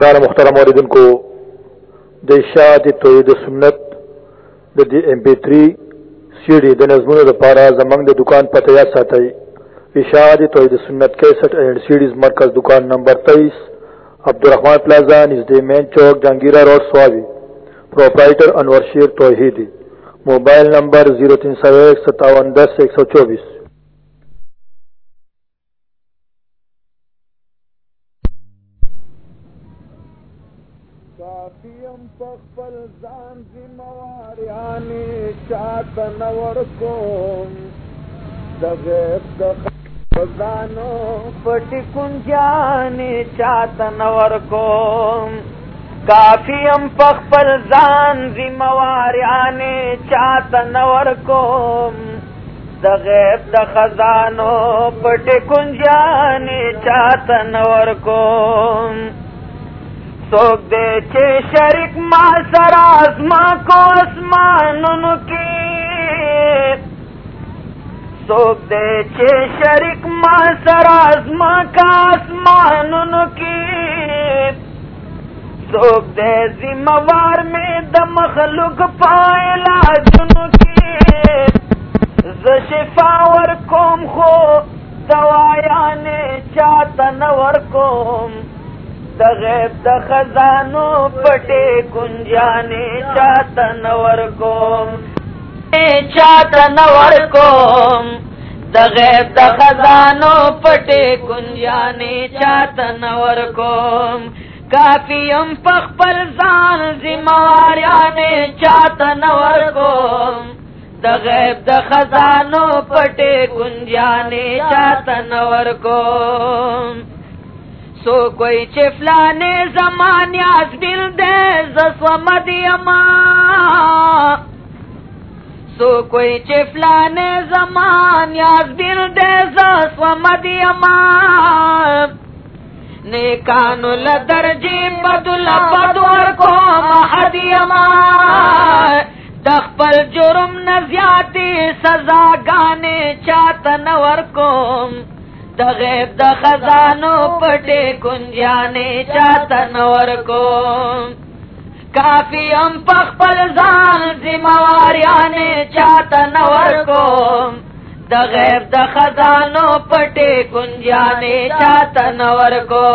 دار محترم عوردن کو د اشاعت توحید سنت د دی ایم پی 3 سیډي د نظمونو لپاره زمنګ د دکان پته یا ساتي اشاعت توحید سنت 61 اینڈ سیډیز مرکز دکان نمبر 23 عبدالرحمن پلازا نزد مین چوک جنگیرہ روڈ، سوابی. پروپرائٹر انور شیر توحیدی. موبائل نمبر 03015710124 زمواریانی چاته نور کوم د غیب د خزانو. پټی کنجانی چاته نور کوم کافیم پخپل ځان زمواریانی چاته نور کوم د غیب د خزانو پټی کنجانی چاته نور کوم سوک دے چے شرک ما سراز ما کو اسمان کی۔ سوک دے چے شرک ما سراز ما کا اسمان کی۔ سوک دے ذمہ وار میں د مخلوق پائلا کی۔ ز شفاور کوم خو دوایا نے چاہتا نور کوم۔ د غیب د خزانو پټې کنجانې چاته نور کوم چاته نور کوم د غیب د خزانو پټې کنجانې چاته نور کوم کافی ام پخپل ځان زماریانې چاته نور کوم د د خزانو پټې کنجانې چاته نور کوم سو کوئی چفلانے زمان یاز بل دے زسومد یما سو کوئی چفلانے زمان یاز بل دے زسومد یما نیکانو لدرجی بدل بدور کو محد یما دخپل جرم نزیاتی سزا گانے چاہت نور کوم. د غیب د خزانو پټې کنجانې چاته نور کو کافی ام پخپل ځان ذمہواریانې چاته نور کو د غیب د خزانو پټې کنجانې چاته نور کو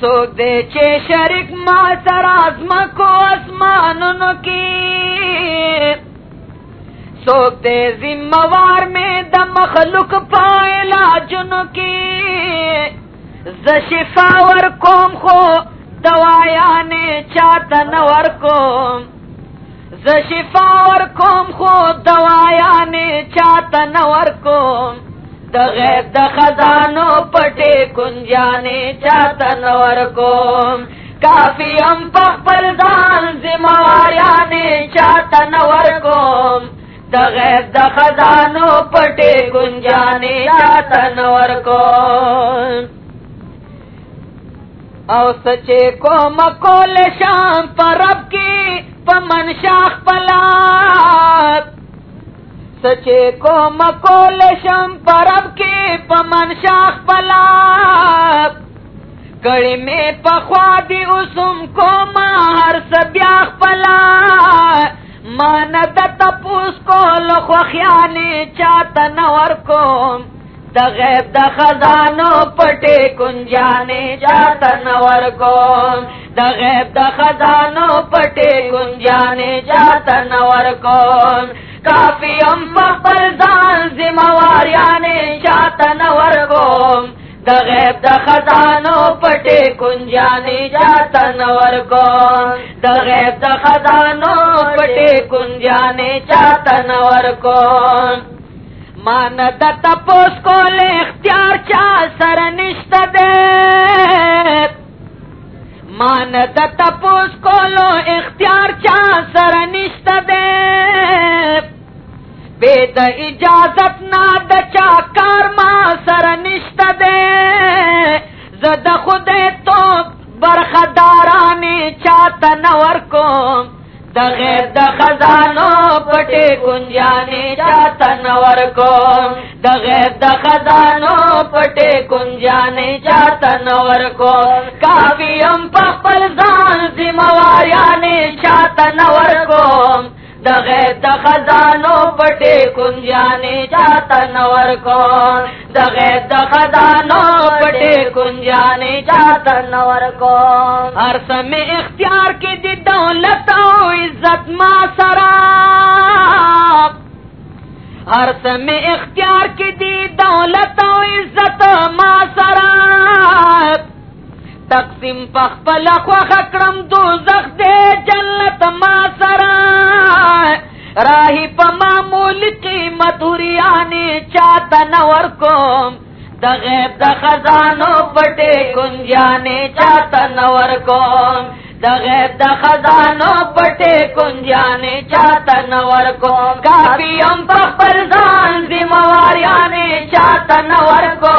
سوک دے چے شرک ما سراز مکو اسمانونو کی. سوک دے ذموار میں د مخلوق پائلا جن کی۔ زشفاور کوم خو دوایا نے چاہتا نور کوم زشفاور کوم خو دوایا نے چاہتا نور کوم د غیب د خزانو پټې کنجانے چاہتا نور کوم کافی ام پخپل ځان ذمواریانے چاہتا نور کوم د غیب د خزانو پټې گنجانې چاته کو او سچے کو مکول شام پرب کی پمن شاخ پلات. سچے کو مکول شام پرب کی پمن شاخ پلات. کڑی میں پخوا دی اسم کو ماہر سبیاخ پلات. مان د تپوس کو لخو خیالی چاہتا نور کوم د غیب د خزانو پټې کنجانے چاہتا نور کوم د غیب د خزانو پټې کنجانے چاہتا نور کوم کافی ام پخپل ځان ذمہواریانے چاہتا نور کوم د غیب د خزانو پټې کنجانې جاتا نور کو. د غیب د خزانو پټې کنجانې چاته نور کو. مان د تپوس کول اختیار چا سر نشته دې مان د تپوس کولو اختیار چا سر نشته دې بے اجازت نا د چا کار ما سر نشت دے۔ زد خود تو برخدارانی چاہتا نور کو د غیر د خزانو پټې کنجانی چاہتا نور کو د غیر د خزانو پټې کنجانی چاہتا نور کو کافی ہم پخپل زان ذمواریانے چاہتا نور کو دغه د خزانو پټې کنجانې چاته نور کو دغه د خزانو پټې کنجانې چاته نور کو هر سمې اختیار کې د دولت او عزت ما سرا۔ ہر سمے اختیار کی دی دولت عزت ما سرا۔ تقسیم پخپل خوخ کرم دو زخ دے جنت ما سرا راہی پا معمول قیمت ہریانی چاہتا نور کو دا غیب دا خزانو پٹے کنجانے چاہتا نور کو دا غیب دا خزانو پٹے کنجانے چاہتا نور کو کافی ہم پخپل زان زمواریانے چاہتا نور کو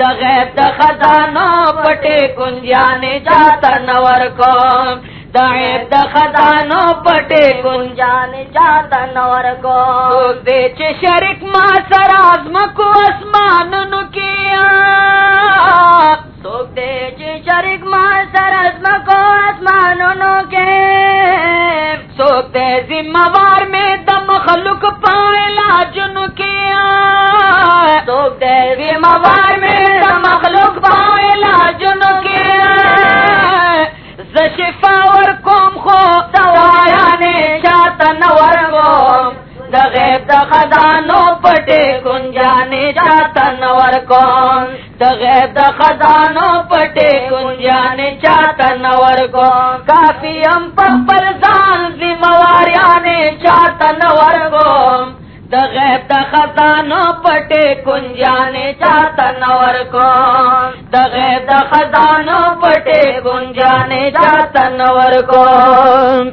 د غیب د خزانو پټې کنجانې چاته نور کو د غیب د خزانو پټې کنجانې چاته نور کو دې چې شریک ما سره ازمکو اسمانونو کې څوک دې چې شریک ما سره ازمکو اسمانونو کې څوک دې ذمہ وار مې د مخلوق پایلا جنو کې څوک دې ذمہ وار مې د مخلوق پایلا جنو کې ز شفا ور کوم خو دوايا نه چاته نور کوم. د غیب د خزانو پټې کنجانې چاته نور کوم. د غیب د خزانو پټې کنجانې چاته نور کوم. کافی هم پخپل ځان ذمواریانې چاته نور کوم. د غیب د خزانو پټې کنجانې چاته نور کوم د غیب د خزانو پټې کنجانې چاته نور کوم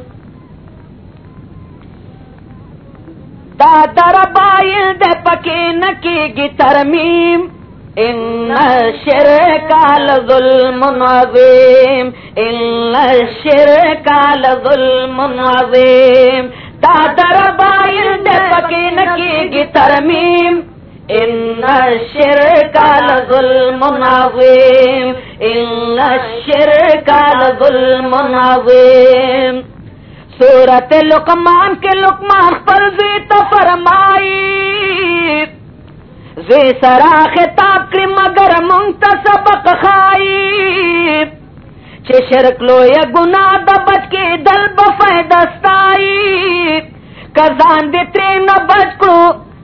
دا در بائل دے پکی نکی گی ترمیم. ان الشرک لظلم عظیم. ان الشرک لظلم عظیم. دا بائل دے پکی نکی گی ترمیم۔ ان الشرک لظلم عظیم۔ ان الشرک لظلم عظیم۔ سورت لقمان کے لقمان پر زی تو فرمائی زی سرا خطاب کری مگر منتصبق خائی۔ چھ شرک لو یا گناہ دا بچ کے دل بفیدستائی کزان دی تری نہ بچ کو،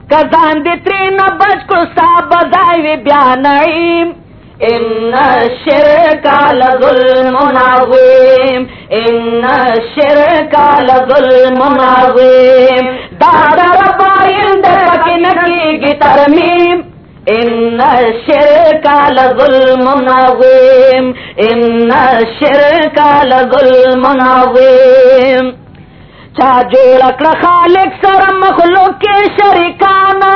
کزان دی تری نہ بچ کو سا بزائی بیانعیم ان الشرك لظلم عظيم ان الشرك لظلم عظيم دار رباين درك نكي ترميم ان الشرك لظلم عظيم. ان الشرك لظلم عظيم. چا جوړ کړ خالق سره مخلوق کې شریکانه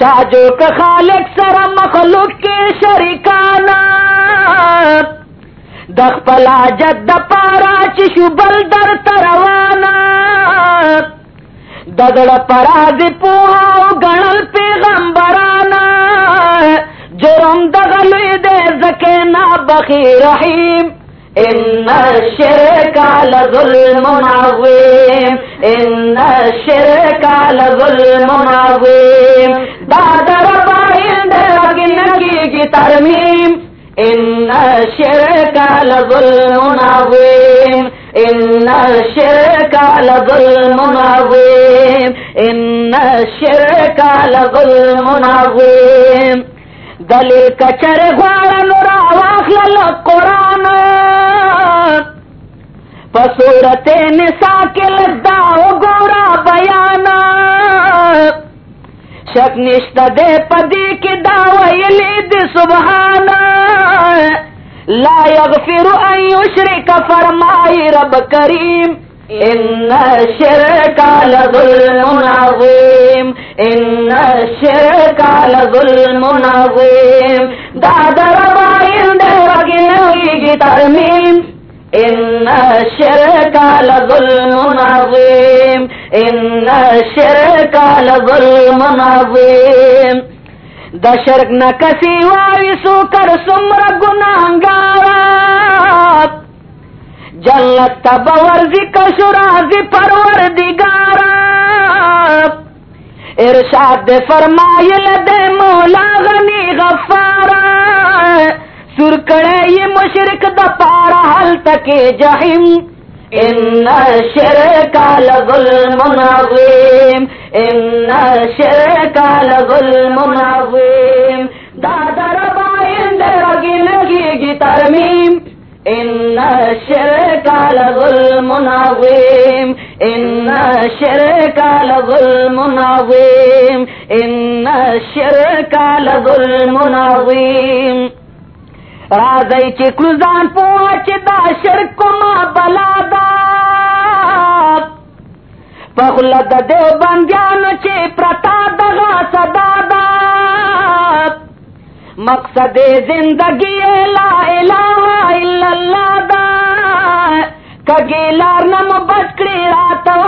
چاجو کا خالق سر مخلوق کے شریکانا دخ پلا جد پارا چشو بل در تروانا دگڑ پراز پوہا گنل پیغمبرانا جرم دغلوی دے زکینا بخی رحیم۔ ان الشرك لظلم عظيم ان الشرك لظلم عظيم داد ربائن درگنکی کی ترمیم۔ ان الشرك لظلم عظيم ان الشرك لظلم عظيم. ان الشرك لظلم عظيم. دلیل کچر غوار نورا واخلل قرآن پسورت نساء کے گورا بیانا شک نشتا دے پدی کی دعوی لید سبحانا لا یغفر ان یشرک فرمائی رب کریم ان الشرك لظلم عظيم. ان الشرك لظلم عظيم. داد ربائن درگنوی ترمیم ان الشرك لظلم عظيم. ان الشرك لظلم عظيم. د شرک نہ کسی واوی سو کر سمر گناہگارا جنت تب ورزی کشرازی پرور ارشاد دے فرمائل دے مولا غنی غفارا۔ سر کڑے یہ مشرک دا پارا حل تک جہیم ان شرک لظلم عظیم ان شرک لظلم عظیم دادا ربائن دے رگی لگی گی ترمیم ان شرک لظلم عظیم ان شرک لظلم عظیم ان شرک لظلم عظیم راځي چې کلوزان پوه چې دا شرک ما بلا دا پخله د دیو بندیانو چې پرتا دغه صدا دا مقصد زندگی لا الہ الا اللہ دا کگی لار نم بچکڑی راتو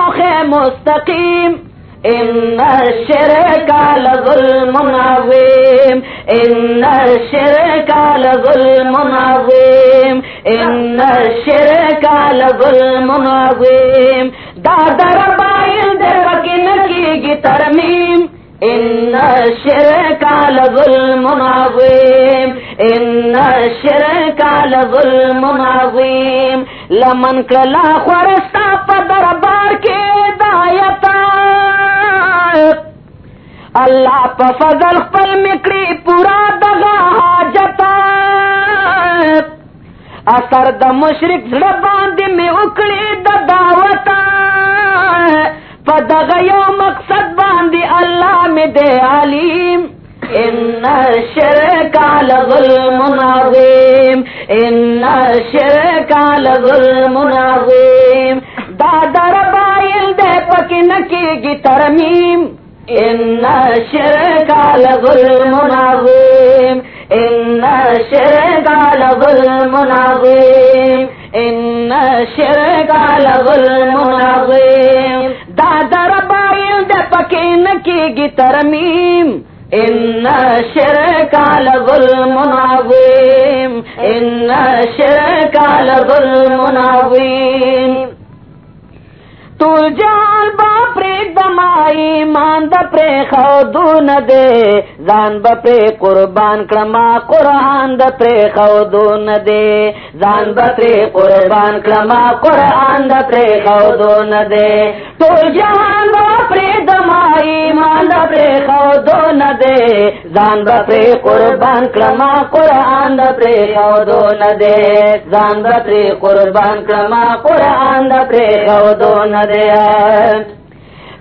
مستقیم. ان الشرك لظلم عظيم. ان الشرك لظلم عظيم. ان الشرك لظلم عظيم. دا در بائل در وکن کی ترمیم. ان الشرك لظلم عظيم. ان الشرك لظلم عظيم. لمن کلا خورستا په دربار کې دایتا اللہ پا فضل خپل مکڑی پورا دغا حاجتا اثر د مشرک زړه باندې می وکړي د دعوتا په یو مقصد باندې الله می دی علیم. ان الشرك لظلم عظيم ان الشرك لظلم عظيم دا دربایل دے پکې نکیږي ترمیم. ان الشرك لظلم عظيم ان الشرك لظلم عظيم ان الشرك لظلم عظيم دا دربایل د پکې نکیږي ترمیم. ان الشرك لظلم عظيم ان الشرك لظلم عظيم ټول جهان با پرې دمای مان د خو دون دے ځان به پرې قربان کړما قران د خو دون دے ځان به پرې قربان کړما قران د خو دون دے ټول جهان با پرې دمای مان د پرې خو دون دے ځان به پرې قربان کړما قران د خو دون دے ځان به پرې قربان کړما قران د خو دون دے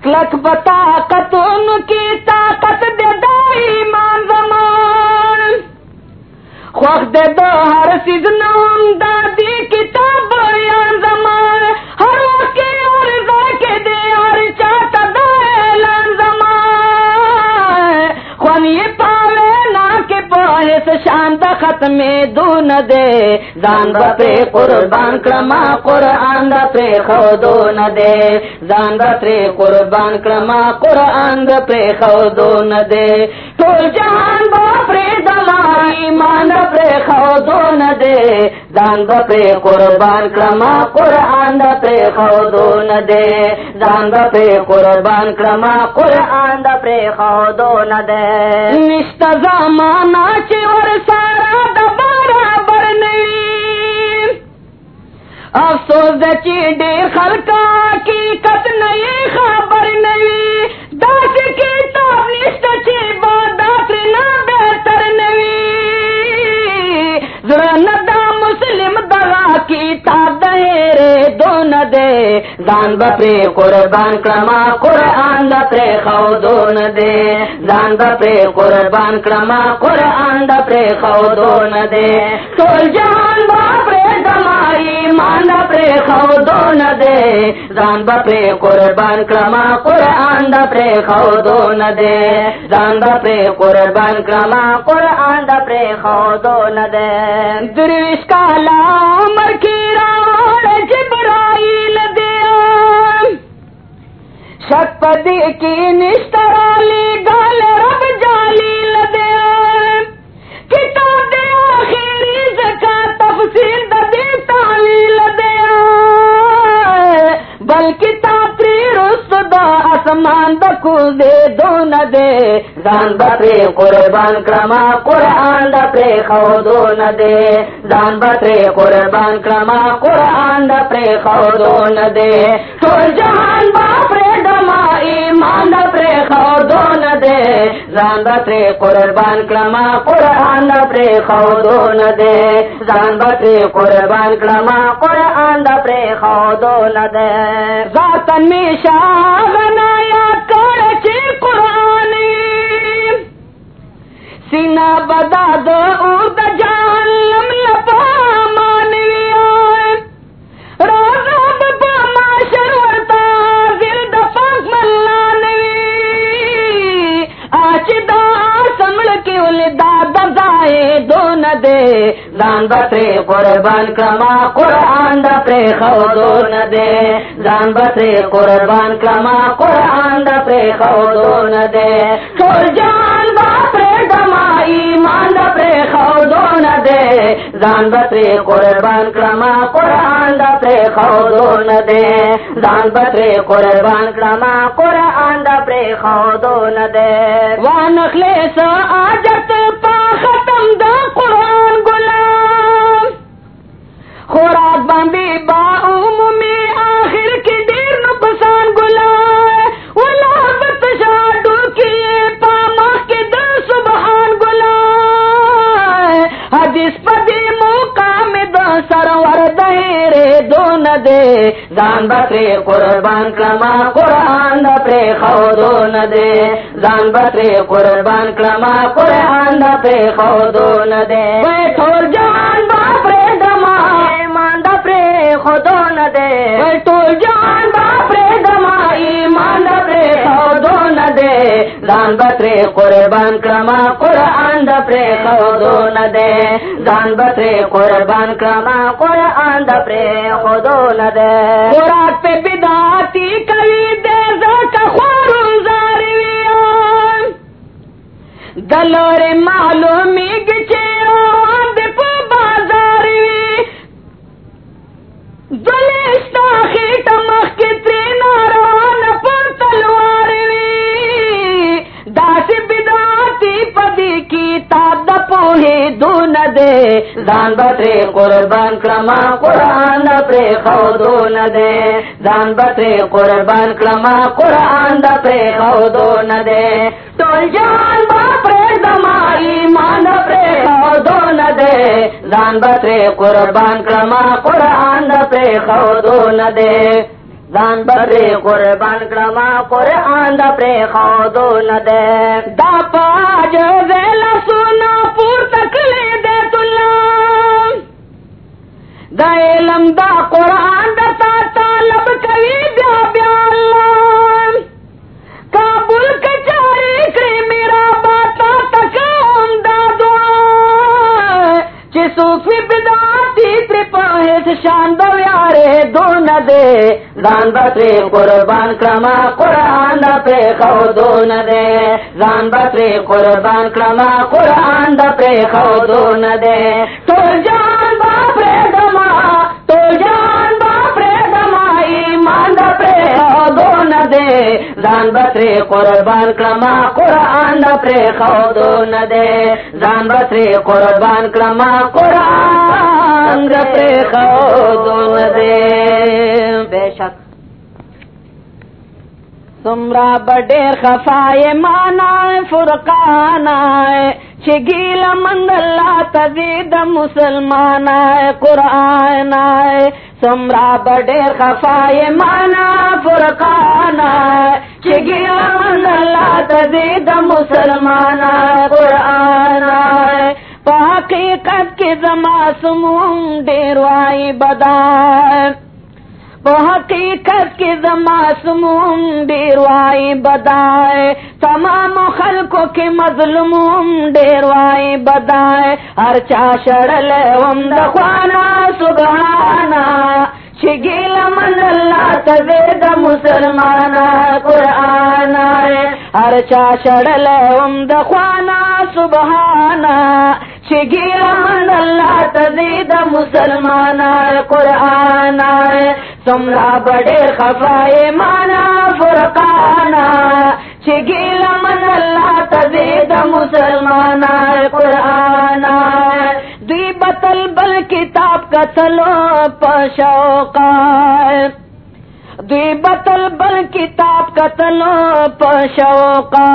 کلک بتا کتون کی طاقت دے دو ایمان زمان۔ خوخ دے دو ہر سیز نوم دادی کتاب بیان زمان۔ ہر وقت اور ذاکے دے ہر چاہتا دو اعلان زمان۔ خوان یہ پاوے کے پوہے سے شانت ختم دون دے زان بپے قربان کرما قرآن دا پے خودون دے زان بپے قربان کرما قرآن دا پے خودون دے ټول جهان با پرې دما ایمان دا پرې خودون دے ځان با پرې قربان کړما قرآن دا پرې خودون دے ځان با پرې قربان کړما قرآن دا پرې خودون دے نشتا زمانہ چې سارا د برنی افسوس دچی ڈی ډېر کی کت نه ځان بپری قربان کړما قرآن د پرې خودون دے۔ ځان بپری قربان کړما قرآن د پرې خودون دون دے۔ ټول جهان ایمان دا پر خو دون دے ځان به پر قربان کړما قران دا پر خو دو دے۔ ځان به پر قربان کړما قران دا پر خو دو دے۔ درویش کالا عمر کی راوړ جبرائیل دے۔ شک پدی کی نشترالی گال رب جالی لدے کتاب دے آخری زکا تفصیل اسمان بکو دے، دو نہ دے۔ ځان بپری قربان کړما قران د پرې خو دو نه دے۔ ځان بپری قربان کړما قران د پرې خو دو نه دے۔ ټول جهان باپره دما، ایمان د پرې خو دو نه دے۔ ځان بپری قربان کړما قران د پرې خو دو نه دے۔ ځان بپری قربان کړما قران د پرې خو دو نه دے۔ ذاتن می شاغنا یا کړ چې قران سینا بدا دو اور دا جان۔ دا زائے دو ندے زان بطرے قربان کما، قرآن دا پرے خو دو ندے زان بطرے قربان کما، قرآن دا پرے خو دو ندے چور جان باپرے دما، ایمان دا پرے خو دو ندے زان بطرے قربان کما، قرآن دا پرے خو دو ندے زان بطرے قربان کما، قرآن دا پرے خو دو ندے وانخلے سا آجت خوراک باندې با عمومي آخر کې ډیر نو پسان ګلا ولا بتشا پاما کې د سبحان حدیث سرور دے ځان بتري قربان کما قران د خو دے ځان بتري قربان کما قران دے وې ټول پر خو دون دے وې جان با پر دما ایمان د پر خو دون دے۔ ځان بتري قربان کما قران د پر خو دون دے۔ ځان بتري قربان کما قران د پر خو دون دے۔ خوراک په بدعتي کوي دې زکه خورو زاروي دلور معلومیږي دلشتا خېټه پر تلوار تا دون دے ځان بترې قربان کړما قران پرې دون دے ځان بترې قربان کړما قران د پرې خو دون دے ټول جان دے ځان بترې قربان کړما قران د پرې خو دون دے۔ ځان قربان کړما قران د پرې خو دون دے۔ دا پاج ویلا سونا پور تکلې دې تلا۔ دا علم دا قران د تا طالب کوي بیا بیا الله کابل کچاري صوفی بداتی بدعتي تر په هیڅ شان د یاره دون دے۔ زان بطری قربان کرما قرآن دا په خو دون دے۔ زان بطری قربان کرما قرآن دا په خو دون دے۔ تو جان دے ځان بتري قربان کرما قرآن د په خو دون دے۔ ځان بتري قربان کرما قرآن د په خو دون بے شک سمرا بډیر خفای مانا فرقان چې ګیل مند الله تزيد مسلمان قران سمرا بډیر خفای مانا فرقان چې ګیل مند الله تزيد مسلمان قران په حقیقت کې زما سمون ډیر وای حقیقت کې زما سموم ډیر وای بدای تمام خلکو کې مظلوم ډیر وای بدای هر چا شړل وم د سبحانا۔ چې من الله ته د مسلمان قران هر چا شړل وم د سبحانا۔ چې من الله ته د مسلمان تمرا بڑے خفائے مانا فرقانا، چگیل من اللہ تزید مسلمان قرآن دی بتل بل کتاب کا تلو پشوقا دی بطل، بل کتاب کتلو پشوقا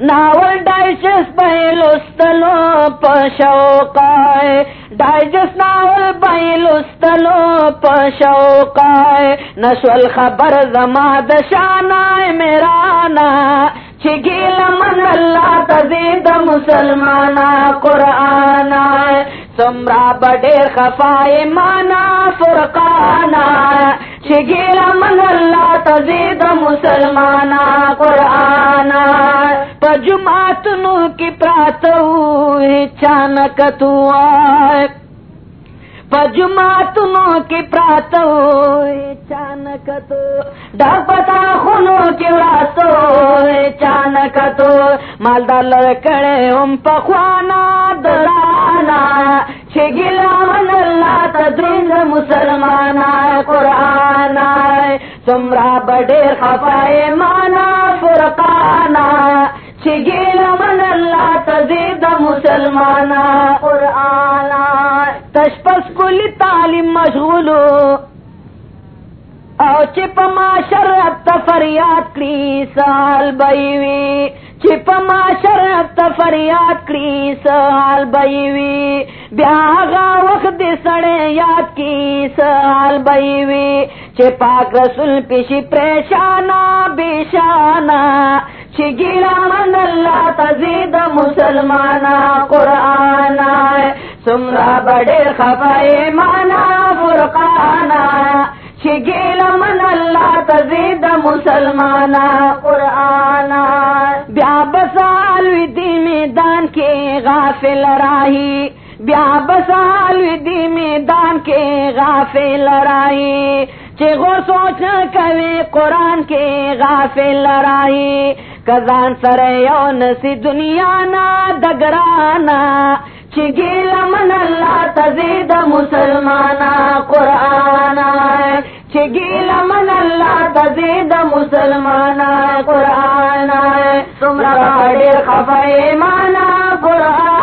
ناول ڈائجس بہل استلو پشوقا ڈائجس ناول بہل استلو پشوقا نسول خبر زما دشانا میرانا چگیل من اللہ تزید مسلمان قرآن سمرا بڑے خفائے مانا فرقانا چگیل من اللہ تزید مسلمان قرآن پجمات نو کی پراتو چانک تو آئے۔ پجماتنو کی پراتو چانک تو ڈاپتا خونو کی راتو چانک تو مالدار لڑکڑے ام پخوانا درانا چگلا من اللہ تدرین مسلمان قرآن سمرا بڑے خفائے مانا فرقانا چگیل من اللہ تزید مسلمان قرآن تشپس کل تعلیم مشغولو. او چپ ما شرط فریاد کری سال بیوی. چپ ما شرط فریاد کری سال بیوی. بیاغا وقت سڑے یاد کی سال بیوی چپاک رسول پیشی پریشانا بیشانا چگیلا من اللہ تزید مسلمان قرآن سمرا بڑے خفائے مانا فرقانا چگیلا من اللہ تزید مسلمان قرآن بیا بسال دی میدان کے غافل راہی۔ بیا بسال دی میدان کے غافل راہی چگو سوچ کوي قرآن کے غافل لڑائی کزان سر یون سی دنیا نا دگرانا۔ چگیل من اللہ تزید مسلمان قرآن چگیل من اللہ تزید مسلمان قرآن تمرا باڑے خفائے مانا قرآن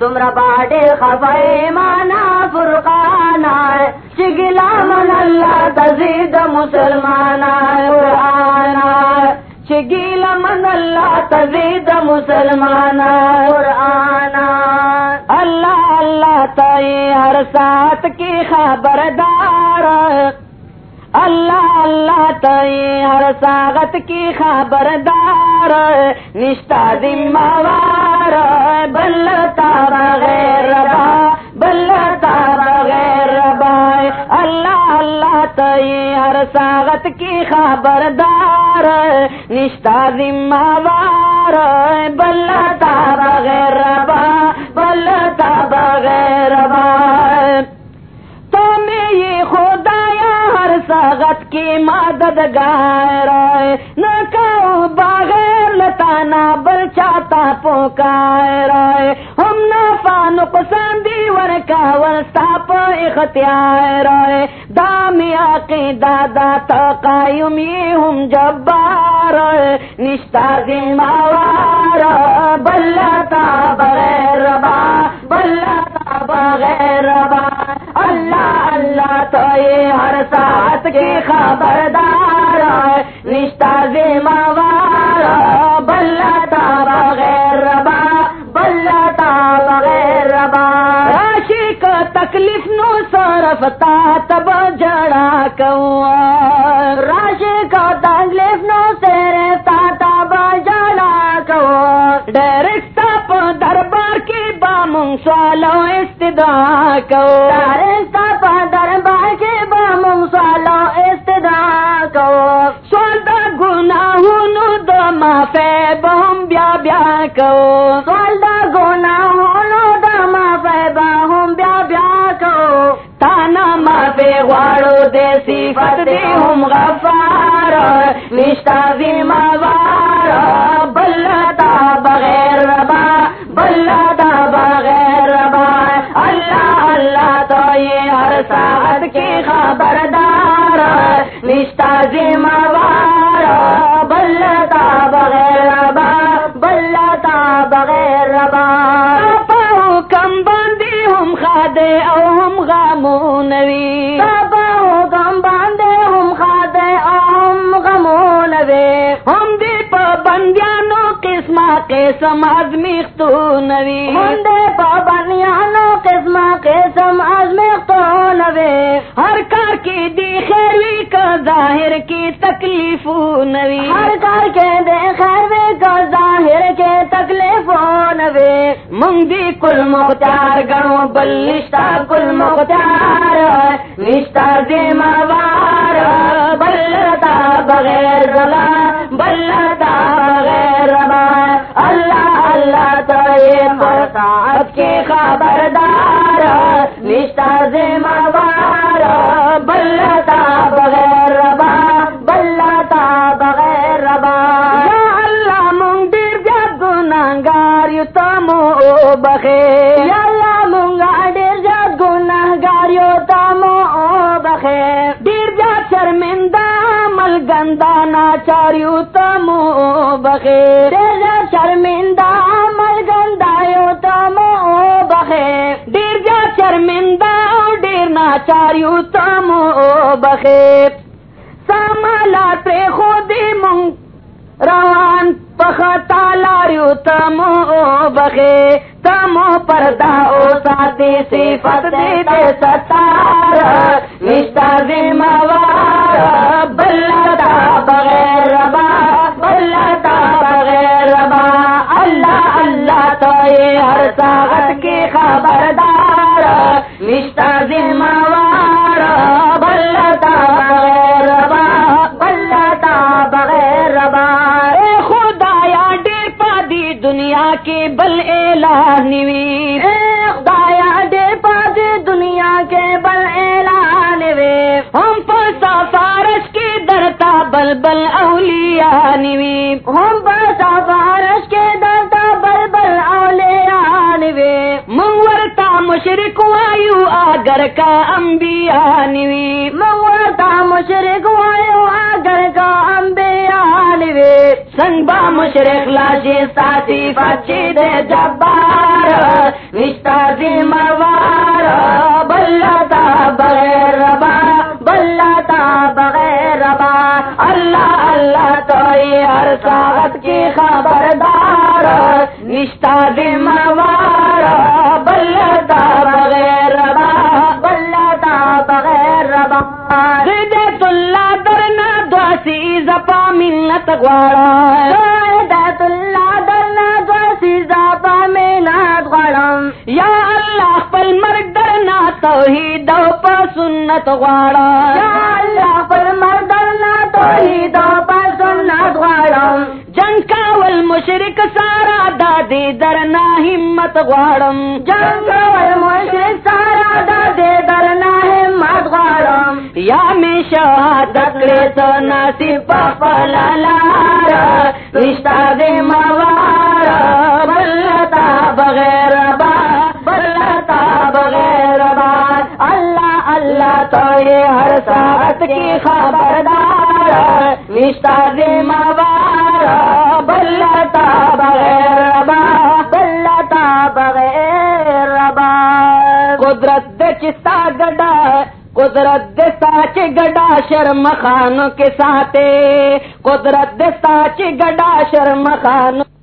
تمرا باڑے خفائے مانا فرقان چگلا من اللہ تزید مسلمان قرآن چگیل من اللہ تزید مسلمان قرآن اللہ اللہ تئی ہر ساتھ کی خبردار اللہ اللہ تئی ہر ساغت کی خبردار نشتا ذمہ بلتا بغیر بلتا بغیر اللہ اللہ ساغت کی خبردار نشتا ذمہ وار بلتا بغیر ربا، بلتا بغیر ربا۔ تو میں یہ خدایا ہر ساغت کی مددگار نہ کہو بغیر لتانا بل چاہتا پکار ہم نہ فانو پسندی ور کا ورستا پا اختیار دامی آقی دادا تقایم یہ ہم جبار۔ نشتا ذمہ بلتا بغیر ربا، بلتا بغیر ربا۔ اللہ اللہ تو یہ ہر ساتھ کی خبردار رشتہ ذمہ وار بلتا بغیر ربا بلتا بغیر ربا۔ راشی کا تکلیف نو سرفتا تب جڑا کو راشی کا تکلیف نو سرتا تب جڑا کو ڈائریکٹ دربار کی بامن سوالو استدا کو ڈائریکٹ دربار کی بامن سوالو استدا کو سوال دا گناہونو دا مافے بہم بیا بیا کو سوال دا گناہونو دا مافے بہم بیا بیا کو تانا مافے غوارو دے صفت دے ہم غفار نشتا ذمہ وار بلتا بغیر ساتھ کی خبردار نشتا ذموار بلتا بغیر ربا بلتا بغیر ربا۔ کم باندې هم خاده او هم غمونوي پاو کم باندې هم خاده او هم غمونوي هم دې په بنديانو قسمه قسم ازمیختو نوي هم دې په بنديانو قسمه قسم ازمیختو نوي هر کار کې دی خیر وی کا ظاهر کې تکلیف نوي هر کار کې دی خیر وی کا ظاهر کې تکلیف نوي مونږ دی کل مختار غنو بل نشتا کل مختار نشتا ذمہوار بلتا بغیر ربا بلتا اللہ کے خبردار نشتا ذمہوار بلتا بغیر ربا بلتا بغیر ربا۔ یا اللہ مونږ ډیر زیات ګناهګار یو تمو بخې یا الله مونږ ډیر زیات ګناهګار یو تمو بخې ډیر زیات شرمنده عمل ګندا ناچار یو تمو بخې ډیر زیات ډیر تمو بخې سامالا پر خودی مونږ روان پختا لاریو تمو بخے تمو پردا او ساتی صفت دے دے ستار نشتا ذموار بلتا بغیر ربا. بلتا بغیر ربا. اللہ اللہ تو یہ ہر ساغت کی خبردار. نشتا ذموار بلتا بغیر ربا، بلتا بغیر ربا۔ اے خدایا ډیر پادی دنیا کې بل اعلان وی اے خدایا ډیر پادی دنیا کې بل اعلان وی هم په سفارش کې درتا بل بل اولیاء نیوی هم په سفارش کې درتا بل بل اولیاء نیوی مشرق وایو آگر کا انبیاء نیوی مون مشرق وایو آگر کا انبیاء نیوی سنگ با مشرق لاشی ساتھی فچی دے جبار. وشتا دی مروار ذموار بلتا بغیر ربا بلتا بغیر ربا۔ اللہ اللہ تو یہ ہر ساغت کی خبردار نشتا ذموار بلتا بغیر ربا بلتا بغیر ربا۔ زیدت اللہ درنا دواسی زپا منت غوارا۔ زیدت اللہ درنا دواسی زپا منت غوارا۔ یا توحید او پا سنت غوارا یا اللہ خپل مرگ درنا توحید او پا سنت غوارا جنگ کاول مشرک سارا دادی درنا ہمت غوارم جنگ کاول مشرک سارا دادی درنا ہمت غوارم یا می شهادت کړې ته نصیب په لالار رشتہ دې موار بلتا بغیر با اللہ ہر ساعت کی خبردار رشتہ دې موار بلتا بغیر با بلتا بغیر با قدرت چستا ګډا قدرت دستا چ گڈا شرم خانوں کے ساتھ قدرت دستا چ گڈا شرم خانوں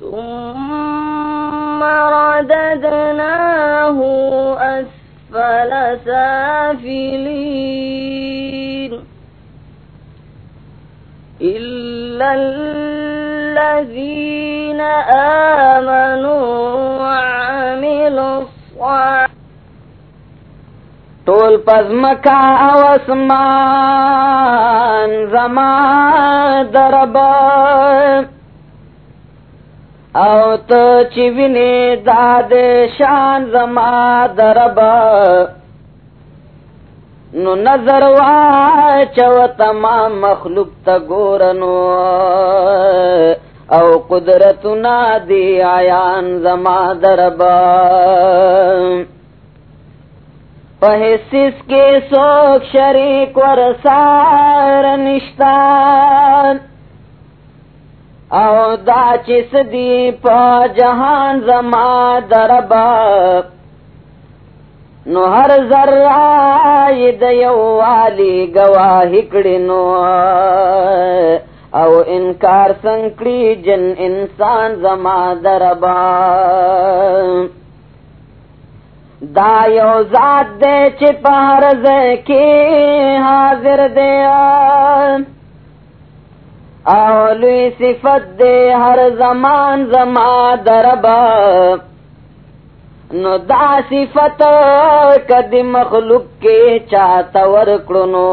ثم رددناه أسفل سافلين. إلا الذين آمنوا وعملوا الصالحات ټول پزمکا او اسمان زما دربار او تو چوینی داد شان زما دربا نو نظر وا چو تمام مخلوق تا گورنو او قدرتنا دی آیان زما دربا پہسس کے سوک شریک ورسار نشتان۔ او دا چس دی پا جہان زما دربا نو ہر ذرہ دیو والی گواہی کڑی نو۔ او انکار سنکڑی جن انسان زما دربا دا یو ذات دے چی چپار زکی حاضر دیا اولوی صفت دے ہر زمان زما دربا نو دا صفت کدی مخلوق کے چاہتا ورکڑنو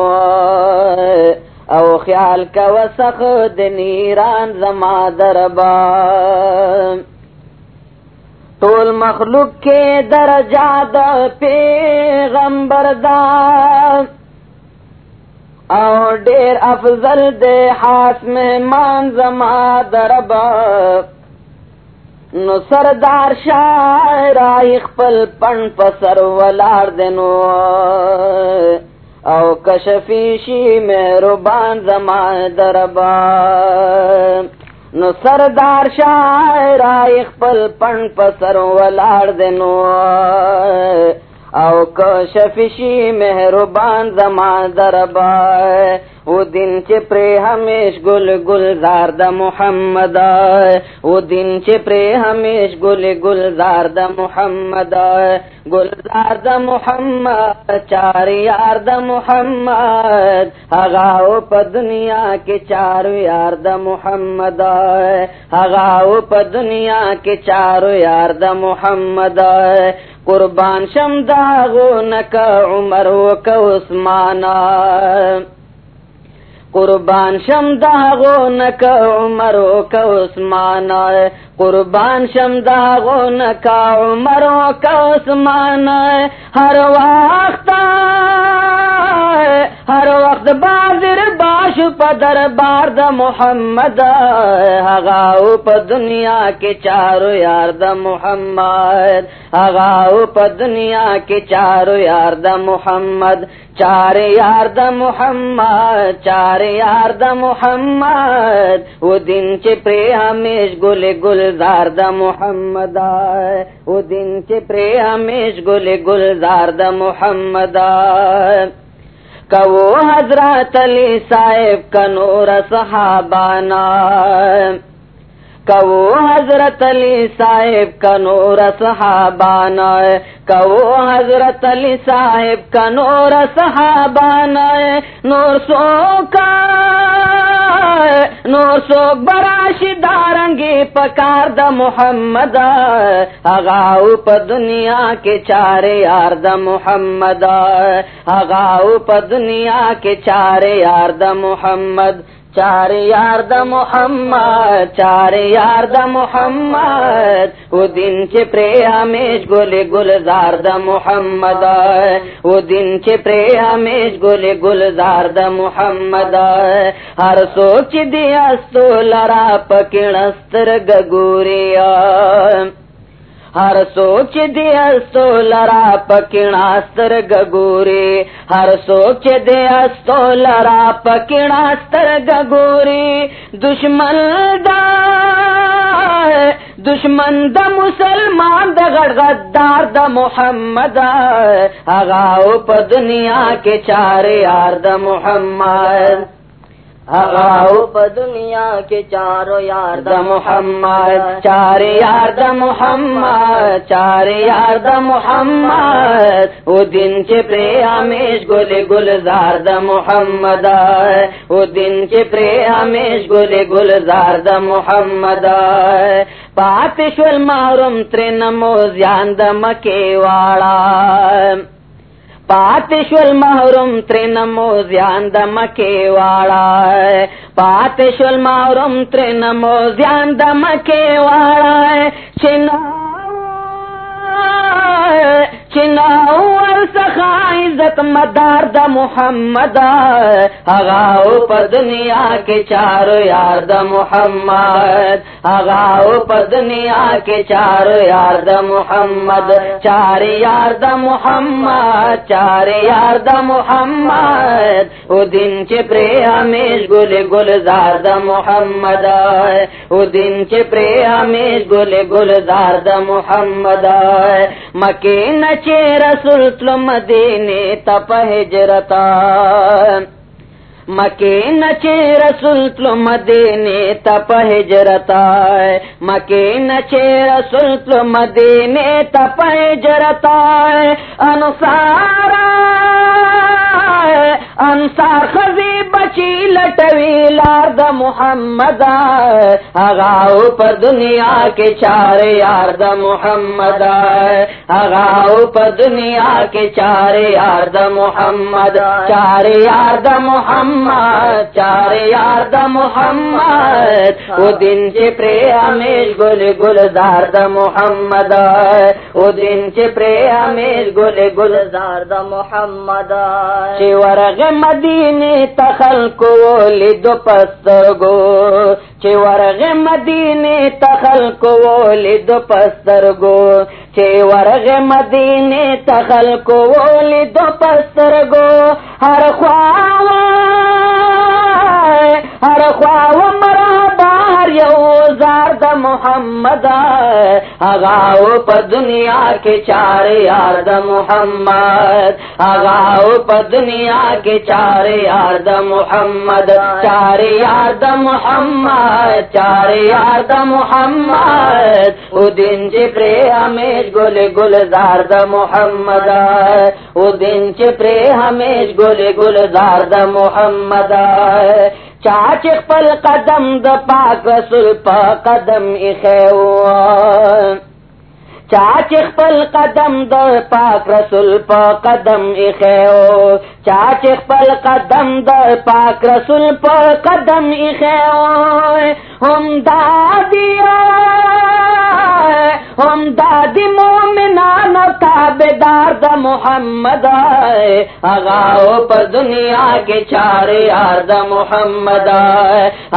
او خیال کا وسخ دنیران زما دربا ٹول مخلوق کے درجات پیغمبر دا او ډیر افضل دے حاس مہمان زما دربا نو سردار شاعر خپل پن پسر ولار دنو او کشفی شی مہربان زما دربا نو سردار شاعر پل پن پسر ولار دنو او کو شفشی مہربان زما دربا وہ دن چپرے ہمیش گل گلزار دا محمد. وہ دن چپرے ہمیش گل گلزار دا محمد. گلزار دا محمد چار یار دا محمد ہگاؤ پ دنیا کے چار یار دا محمد. ہگاؤ پ دنیا کے چار یار دا محمد. قربان شم داغو نکا عمر وکا عثمانا قربان شم داغو نکا عمر وکا عثمانا قربان شم داغو نکا عمر کا عثمانا ہر وقت ہر وقت بازر باش پدر بار دا محمد ہگاؤ پ دنیا کے چارو یار دا محمد ہگاؤ پ دنیا کے چارو یار دا محمد، چار یار دا محمد، چار یار دا محمد، وہ دن چپرے ہمیش گل گلزار دا محمد او دن چپرے ہمیش گل گلزار دا محمد کو حضرت علی صاحب کا نور کو حضرت علی صاحب کا نور صحابانا کو حضرت علی صاحب کا نور صحابانا نور سو کا نور سو براش دارنگی پکار دا محمد اگاؤ پ دنیا کے چارے یار دا محمد اگاؤ پ دنیا کے چارے یار دا محمد چار یار دا محمد، چار یار دا محمد. وہ دن چپرے ہمیش گولے گلزار دا محمد. وہ دن چپرے ہمیش گولے گلزار دا محمد. ہر سوچ دیا سو لرا پکڑستر گگوریا ہر سوچ دیا سو لرا پکڑاستر گگوری ہر سوچ دیا سو لرا پکڑاستر گگوری دشمن دا دشمن دا مسلمان دا گڑ غدار دا محمد اگاؤ پا دنیا کے چارے یار دا محمد۔ دنیا کے چاروں یار دا محمد چار یار دا محمد چار یار دا محمد۔ وہ دن چپرے ہمیش گلے گلزار دا محمد۔ وہ دن چپرے ہمیش گلے گلزار دا محمد۔ پاتشول مارم تر نمو زیان دا مکے واڑا پاتشل محرم ترنمو زیان د والا واړه پاتشل محرم ترنمو زیان د والا واړه چنا چناور سخا عزت مدار دا محمد اغاو پا دنیا کے چارو یار دا محمد۔ اغاو پا دنیا کے چارو یار دا محمد۔ چار یار دا محمد، چار یار دا محمد۔ او دن چپرے ہمیش گل گلزار دا محمد او دن چپرے ہمیش گل گلزار دا محمد مکے نچے رسول تل مدینے تپ ہجرتا۔ مکے نچے رسول تل مدینے تپ ہجرتا۔ مکے نچے رسول تل مدینے تپ ہجرتا۔ انسارا انصار خزی بچی لٹوی لار دا محمد اغاو پا دنیا کے چار یار دا محمد اغاو پا دنیا کے چار یار دا محمد، چار یار دا محمد، چار یار دا محمد، او دن چے پرے ہمیش گل گلزار دا محمد، او دن چے پرے ہمیش گل گلزار دا محمد۔ چے ورغ مدینے تخل کو لیدو پسترگو چے ورغ مدینے تخل کو لیدو پسترگو چے ورغ مدینے تخل کو لیدو پسترگو ہر خواہ ہر خواہ مرا بار یو زار دا محمد اگاؤ پا دنیا کے چار یار دا محمد۔ اگاؤ پا دنیا کے چار یار دا محمد۔ چار یار دا محمد، چار یار دا محمد۔ او دن چپرے ہمیش گل گلزار دا محمد او دن چپرے ہمیش گل گلزار دا محمد چاچ پل قدم د پاک رسول پا قدم اخیو چاچ پل قدم د پاک رسول پا قدم اخیو چاچ پل قدم د پاک رسول پا قدم اخیو ہم دادیا ہم دادی مومنان تابدار دا محمد اغاؤ پا دنیا کے چار یار دا محمد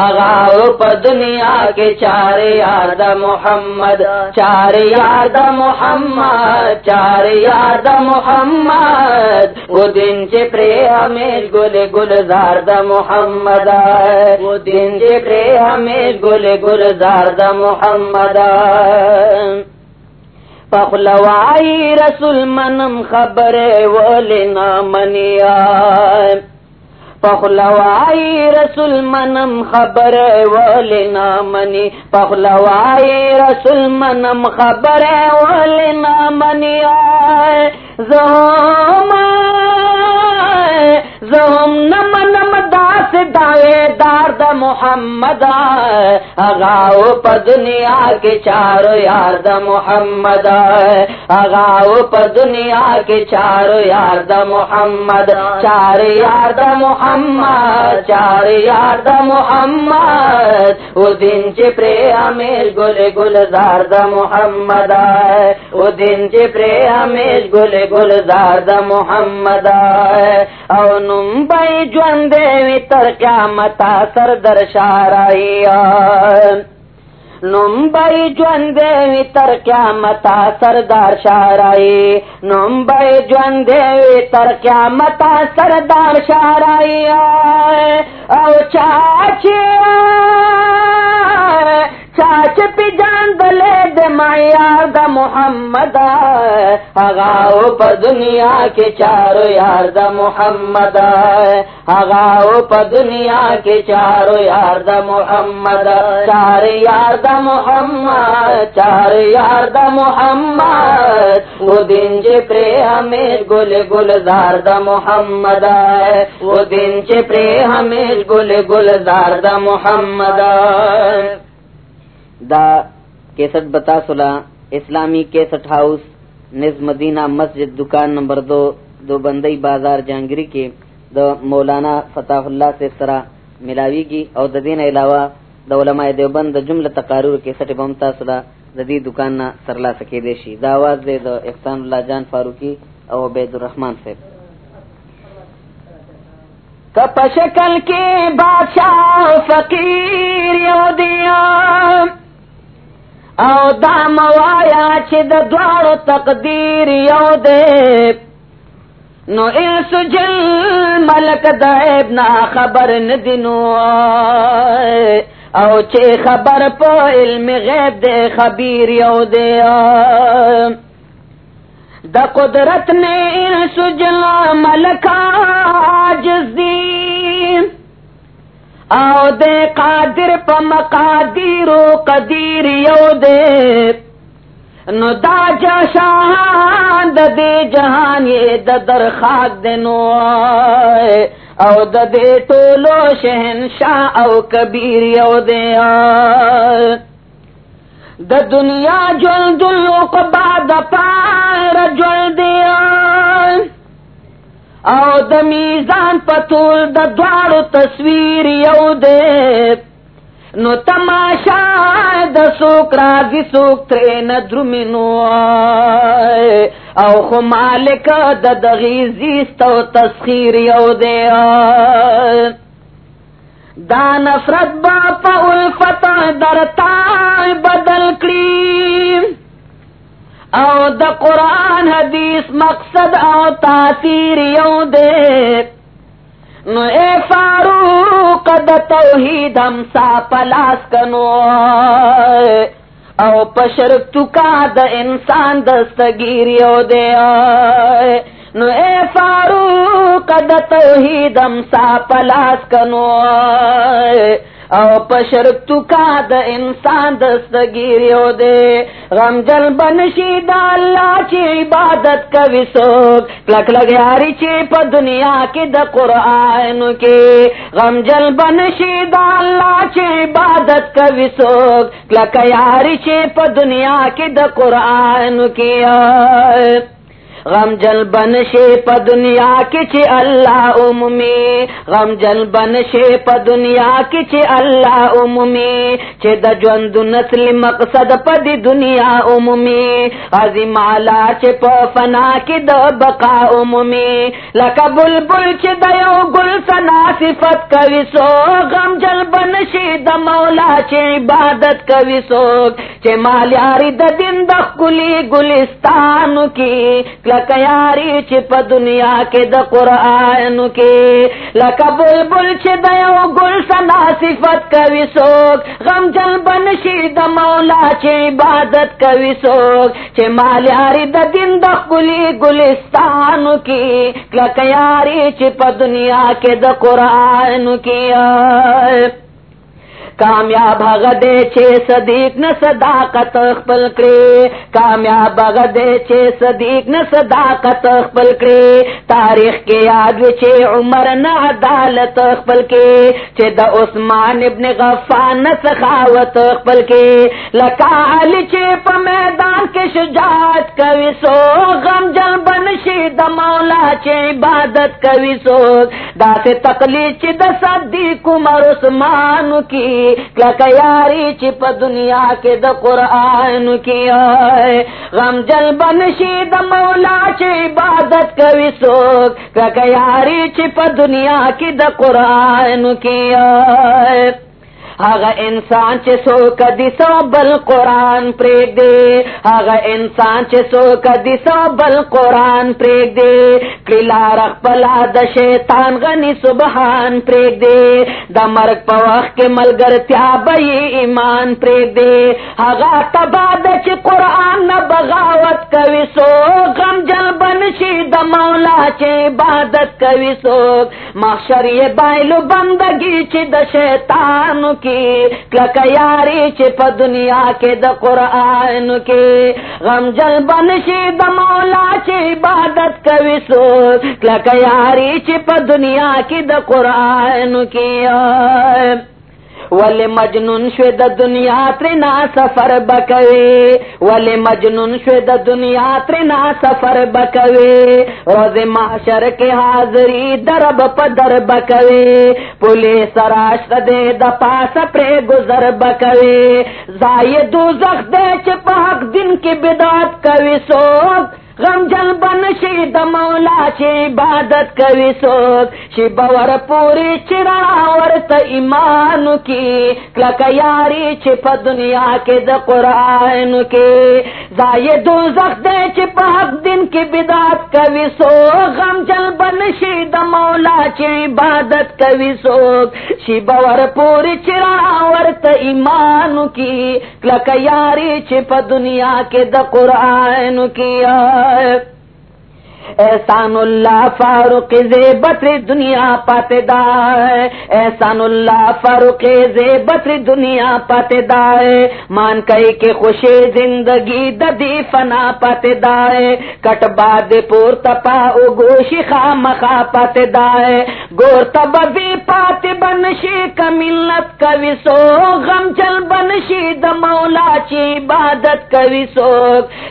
اغاؤ پا دنیا کے چار یار دا محمد۔ چار یار دا محمد چار یار دا محمد۔ وہ دن چپرے ہمیش گل گلزار دا محمد وہ دن چپرے ہمیش گل گلزار دا محمد پخلوائی رسول منم خبر ولنا منیا پخلوائی رسول منم خبر ولنا منی پخلوائی رسول منم خبر ولنا منیا زہما زہم نم نم داس دائے دار دا محمد اغاؤ پا دنیا کے چارو یار دا محمد اغاؤ پا دنیا کے چارو یار دا محمد چار یار دا محمد، چار یار دا محمد۔ او دن چپرے ہمیش گل گلزار دا محمد او دن چپرے ہمیش گل گلزار دا محمد او نم بھائی جن دیوی تر قیامتا سر در شارائی نمبئی جن دیوی تر قیامتا سردار شارائی۔ نمبئی جن دیوی تر قیامتا سردار شارائی او چاچی چاچ پی جان دلے دے معیار دا محمد اغاؤ پا دنیا کے چارو یار دا محمد اغاؤ پا دنیا کے چارو یار دا محمد چار یار دا محمد، چار یار دا محمد۔ وہ دن چپرے ہمیش گل گلزار دا محمد وہ دن چپرے ہمیش گل گلزار دا محمد دا کیسٹ بتا سلا اسلامی کیسٹ ہاؤس نز مدینہ مسجد دکان نمبر دو دو بندئی بازار جہانگیری کے دا مولانا فتح اللہ سے سرا ملاوی گی اور ددین علاوہ دا علماء دیوبند دا جمل تقارور کیسٹ بمتا سلا ددی دکان نہ سرلا سکے دیشی دا آواز دے دا احسان اللہ جان فاروقی او عبید الرحمن سے۔ کپ شکل کے بادشاہ فقیر یو دیا او دا موایا چې د دوړو تقدیر یو دے. نو انس جل ملک دائب نا خبر ندینو او چې خبر په علم غیب دے خبیر یو دے. د قدرت نے انس جل ملک عاجز دی او دے قادر په مقادیر او قدیر یو دے۔ نو دا جا شاہان، دا دے جہان، یہ دا در خاک دنو او د دې ټولو شهنشاه او کبیر یو دی د دنیا جل دل قبا د پار جل دی او د میزان پتول د دوارو تصویر یو دی. نو تماشا د سوک راځي سوک ترې نه درمنو او خو مالک د دغی زیست او تسخیر یو دی. دا نفرت با پا الفت در تای بدل کری او د قرآن حدیث مقصد او تاثیر یو دی نو اے فاروق د توحید ہم سا پلاس کنو۔ او پشرک تو کا د انسان دستگیر یو دے۔ نو اے فاروق د توحید ہم سا پلاس کنو۔ او پشرک تو کا د انسان دستگیر یو دے. غم جل بنشی دا اللہ چی عبادت کوي سوک. لک لگ یاری چی پا دنیا کی دا قرآن کی. غم جل بنشی دا اللہ چی عبادت کوي سوک. لک یاری چی پا دنیا کی دا قرآن کی غم جل بن شے پ دنیا کی چ اللہ عمومی. غم جل بن شے پ دنیا کی چ اللہ عمومی. چ د ژوند نسل مقصد پ دی دنیا عمومی. ازی مالا چ پ فنا کی د بقا عمومی. لک بلبل چ د یو گل سنا صفت کوي سو غم جل بن شے د مولا چ عبادت کوي سو چ مال یاری د دین د کلی گلستان کی. لکیاری چی پا دنیا کے دا قرآن کے لکا بل بل چی دیو گل سنا صفت کوي سوک. غم جل بنشی دا مولا چی عبادت کوي سوک. چی مالیاری دا دن دا کلی گلستان کی. لکیاری چی پا دنیا کے دا قرآن کی. کامیاب دے چے صدیق نہ صداقت خپل کرے کامیاب دے چے صدیق نہ صداقت خپل کرے تاریخ کے یاد چے عمر نہ عدالت خپل کے چے دا عثمان ابن غفان نہ سخاوت خپل کے لکا علی چے پا میدان کے شجاعت کوي، سو غم جل بنشی دا مولا چے عبادت کوي، سو دا سے تقلید دا صدیق عمر عثمان کی یاری چپ دنیا کے دا قرآن کی آئے۔ غم جل بنشی دا مولا چی عبادت کوی سوک۔ یاری چپ دنیا کی دا قرآن کی آئے۔ هغه انسان چې سو کدي سو بل قران پرېګ دے۔ هغه انسان چې سو کدي سو بل قران پرېګ دے۔ کلا رخ پلا د شیطان غني سبحان پرېګ دے۔ د مرګ په وخت کې ملګرتیا به ایمان پرېګ دے۔ هغه تبا د چې قران نه بغاوت کوي سو غم جل بنشي د مولا چې عبادت کوي سو محشر یې بایلو بندگی چې د شیطان کی۔ یاری چپ دنیا کے دا قرآن کے غم جل بنشی دا مولا چی عبادت کوی سو کلک یاری چپ دنیا کی دا قرآن کی۔ ول مجنون شو د دنیا ترنا سفر بکوي ول مجنون شو د دنیا ترنا سفر بکوي روز محشر کے حاضری درب په درب پولیس راش دے د پاس پر گزر بکوي زائد دوزخ دے چ په حق دن کې بدعت کوي سوک غم جل بن شی د مولا چی عبادت کوي سوک، شی باور پوری چرا ورت ایمان کی، کلک یاری چی په دنیا کې د قران کې زای دوزخ دې چې په حق دین کې بدعت کوي سوک، غم جل بن شی د مولا چی عبادت کوي سوک۔ شی باور پوری چرا ورت ایمان کی، کلک یاری چی په دنیا کې د قران کې احسان اللہ فاروق زیبت دنیا پاتے دائے احسان اللہ فاروق زیبت دنیا پاتے دائے۔ مان کئی کے خوشی زندگی ددی فنا پاتے دائے، کٹ باد پور تپا او گوشی خام خا پاتے دائے۔ گور تب بھی پاتے بنشی، کملت کوي سو غم چل بنشی، د مولا چی عبادت کوي سو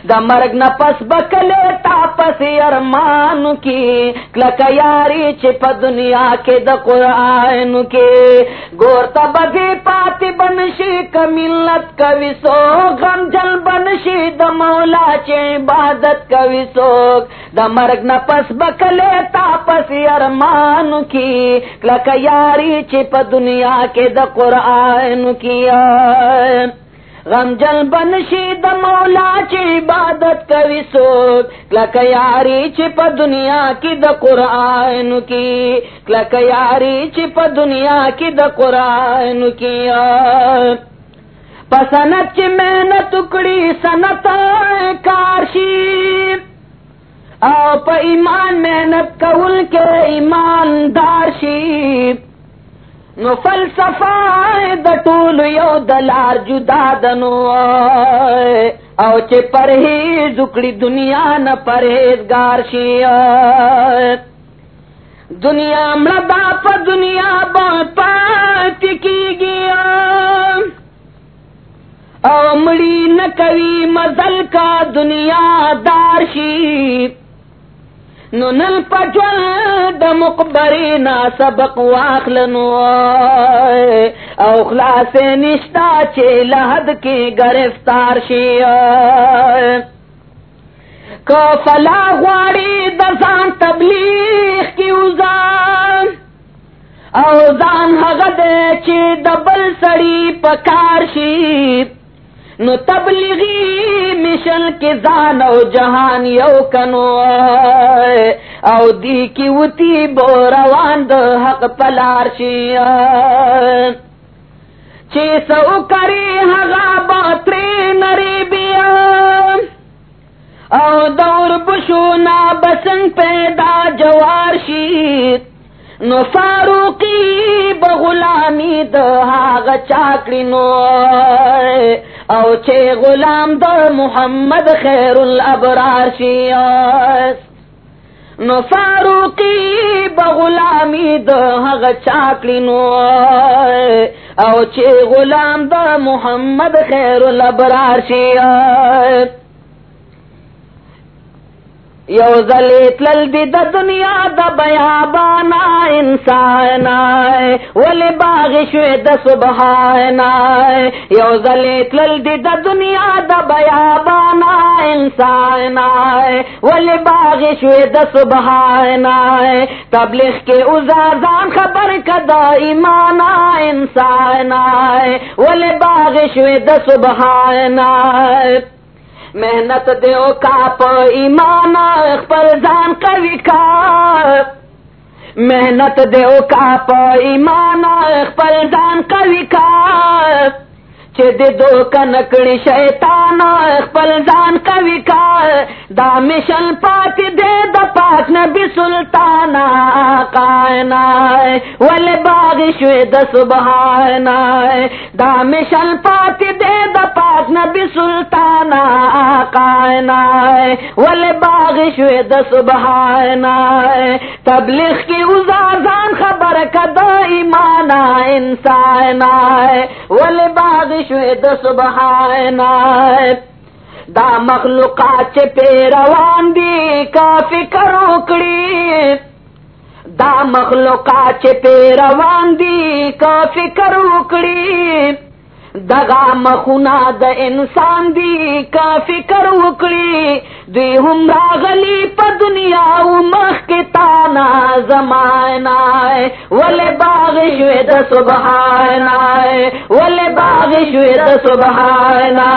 د مرگ نه پس بکلے تاپس ارمان کی۔ کلک یاری چپ دنیا کے د قرآن کے گور تب پاتی بنشی، کملت کوي سو غم جل بنشی، د مولا چی عبادت کوي سو د مرگ نه پس بکلے تاپس ارمان کی۔ کلک یاری چپ دنیا کے د قرآن کیا غم جل بنشی د مولا چی عبادت کوي سوک کلک یاری چی په دنیا کی د قرآن کی۔ کلک یاری چی په دنیا کی د قرآن کیا پسنت چی محنت ٹکڑی سنت کارشی او په ایمان محنت کول کے ایماندار شی نو فلسفہ د ټول یو دلار جدا دنو۔ او چې پرهیز وکړي دنیا نه پرهیزګار شي دنیا مړه په دنیا باندې پات کیږي او مړی نه کوي مزل کا دنیا دار شي نو نل پجل د مقبری نا سبق واخلنو او خلاص نشتا چې لحد کې گرفتار شي کو فلا غواړي د ځان تبلیغ کی وزان او ځان هغه چې د بل پکار شي نو تبلیغی مشن کے زان او جہان یو کنو او دی کی وتی بو روان د حق پلار شي چې سو کری هغه باتری نری بیا۔ او دور بشونا بسن پیدا جوار شي نو فاروقی بغلامی د هاغه چاکړي نو او چې غلام د محمد خیر الابرار شی. نو فاروقی بغلامی دا حق چاکلی نو. او چې غلام د محمد خیر الابرار شي یو زلی تلل دی د دنیا د بیابانا انسان ولی باغ شوی د سبحان یو زلی تلل دی د دنیا د بیابانا انسان ولی باغ شوی د سبحان تبلیغ کے ازازان خبر کدا ایمان انسان ولی باغ شوی د سبحان محنت دیو کا ایمان پر جان کر وکار محنت دیو کا ایمان پر جان کر وکار چې د دو کنکړي شیطان خپل ځان کوي کا دا مشن پات دے دا پاک نبی سلطانا آقائنا ولی باغ شوی دا سبحانا دا مشن پات دے دا پاک نبی سلطانا آقائنا ولی باغ شوی دا سبحانا تبلیغ کی ازازان خبر کدا ایمانا انسانا ولی باغ شوی دا سبحانا دا مخلوقات چه پی روان دی کافی اکڑی دا مخلوقات چه پی روان دی کافی اکڑی دغا مخونا د انسان دی کافی کروکڑی دی هم راغلی پا دنیا و مخ کی تانا زمانا ولی باغ شوی دا سبحانا ولی باغ شوی دا سبحانا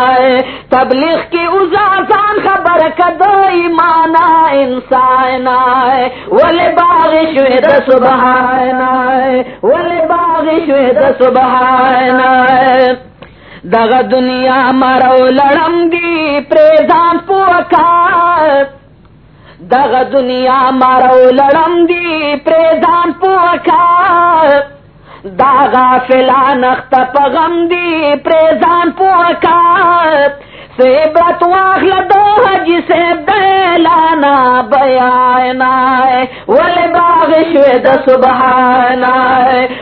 تبلیغ کی ازازان خبر کدا ایمانا انسانا ولی باغ شوی دا سبحانا ولی باغ شوی دا سبحانا دغ دنیا مرو لڑم گی پریزان پوکا دغ دنیا مرو لڑم گی پریزان پوکا داغا غافلان اخت پغم دی پریزان پوکا سیبرت واخل دو حجی سیب دیلانا بیانا ولی باغ شوی دا سبحانا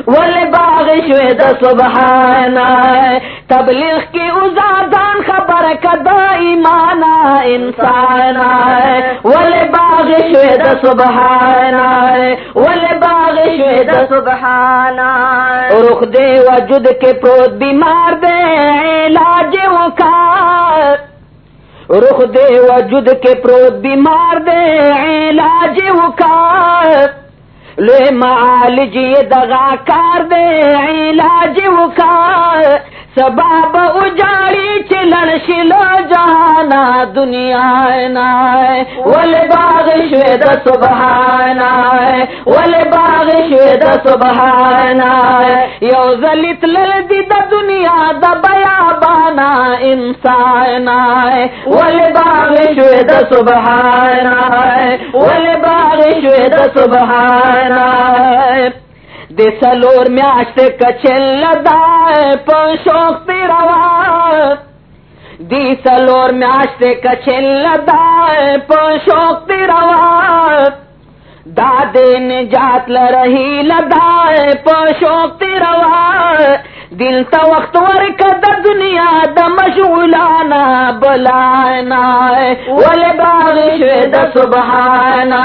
ولی باغ شوی دا سبحانا تبلیغ کی ازادان خبر کدا ایمانا انسانا ولی باغ شوی دا سبحانا ولی باغ شوی دا سبحانا رخ دے وجود کے پروت بیمار دے علاج وکار رخ دے وجود کے پروت بیمار دے علاج وکار لے معالج یہ دغا کار دے علاج وکار سباب اجاڑی چلن شلو جہانا، دنیا نائے۔ ول باغ شوید سبحانا ول باغ شوید سبحانا یو زلیت للدی دا دنیا دا بیابانا، انسان ول باغ شوید سبحانا ول باغ شوید سبحانا دے سلور میاشت کچل لدائے پشوک شوق روا دی سلور میاشت کچل لدائے پر شوق روا دا نجات لرہی لدائے پر شوق روا دل تا وقت ورک دا دنیا دا مشغولانا بلانا ول باغ شوی دا سبحانا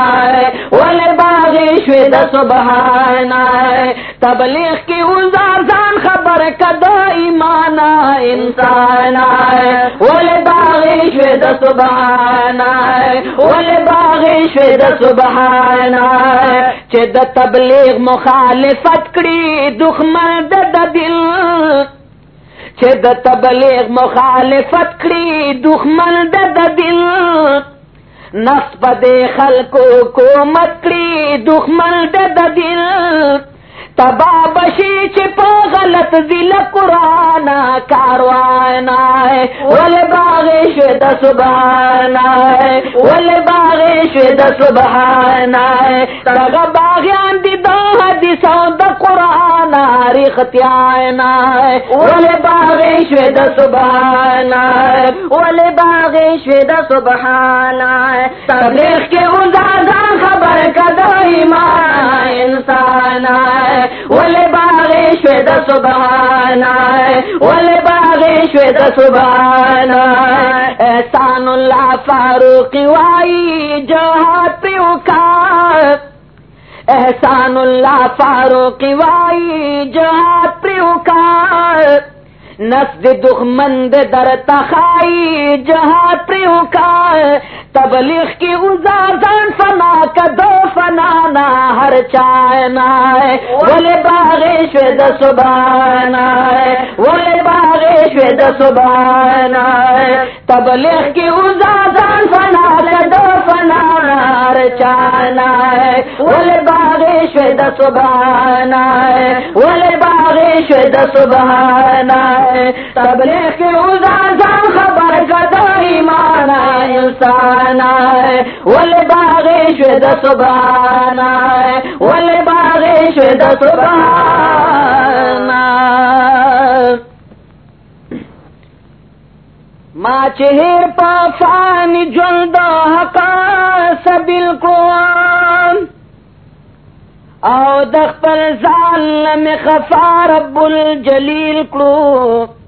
ول باغ شوی دا سبحانا تبلیغ کی ازار زان خبر کدا ایمانا انسانا ول باغ شوی دا سبحانا ول باغ شوی دا سبحانا چه دا تبلیغ مخالفت کری دخمن دا دا دل چه د تبلیغ مخالفت کړي، دښمن د د دل نفس په دې خلکو کومت کړي، دښمن د د دل تبا بشی چې غلط دل قران کاروان ول باغ شو د سبحان ول باغ شو د سبحان دغه باغیان دی دي د حدیث او د قران ریختیان ول باغ شو د سبحان ول باغ شو د سبحان تبلیغ کې اوزا خبر کده ایمان انسان ول باغ شو د سبحان ول باغ شو د سبحان احسان الله فاروق وای جهاد پیوکا احسان اللہ فاروق وائی جہاد پریوکار نسد دخمند در تخائی جہاد پریوکار تبلیغ کی ازازان فنا کا دو فنانا، ہر چائنا ولی باغیش دا سبانا ولی باغیش دا سبانا تبلیغ کی ازازان فنا کا دو فنانا، ہر چائنا ولی باغیش دا سبانا ولی باغیش دا سبانا تبلیغ کی ازازان خبر کا دو ایمانا رخسانا ول باغ شد سبحانا ول باغ شد سبحانا ما چهر پا فانی جلد حقا سبیل کو او دخپل ظالم خفا رب الجلیل کلو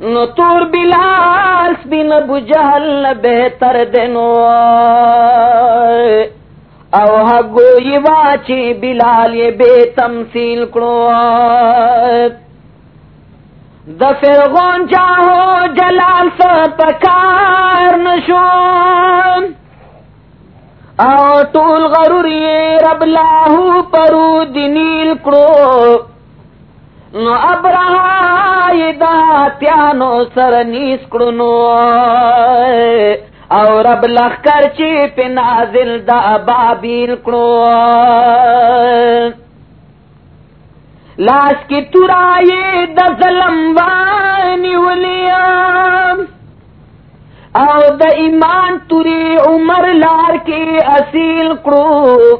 نو تور بلال سبین ابو جہل بہتر دنو او حقو یہ واچی بلال یہ بے تمثیل کلو د فرغون چاہو جلال سے پکار نشو او ټول غرور یې رب لاهو پرو دنیل کړو نو ابرها دا تیانو سر نیس کړو نو او رب لخر چې په نازل دا بابیل کړو لاس کی ترائے د ظلم وانی ولیم او د ایمان توری عمر لار کی اصیل کرو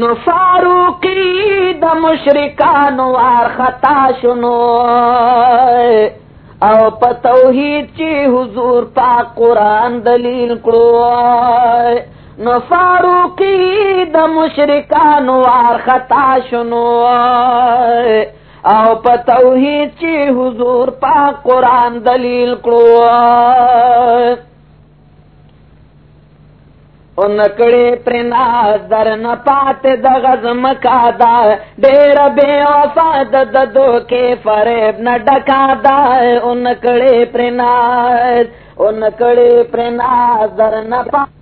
نو فاروقی د مشرکانو وار خطا شنو او په توحید چې حضور پاک قران دلیل کړو نو فاروقی د مشرکانو وار خطا شنو او په توحید چې حضور پاک قران دلیل کړو ان نکړې پرنا در نہ پات د غزم کا دا ڈیر بے وفا د دو کے فریب نہ ڈکا دا او نکړې پرنا او نکړې پرنا در نہ پات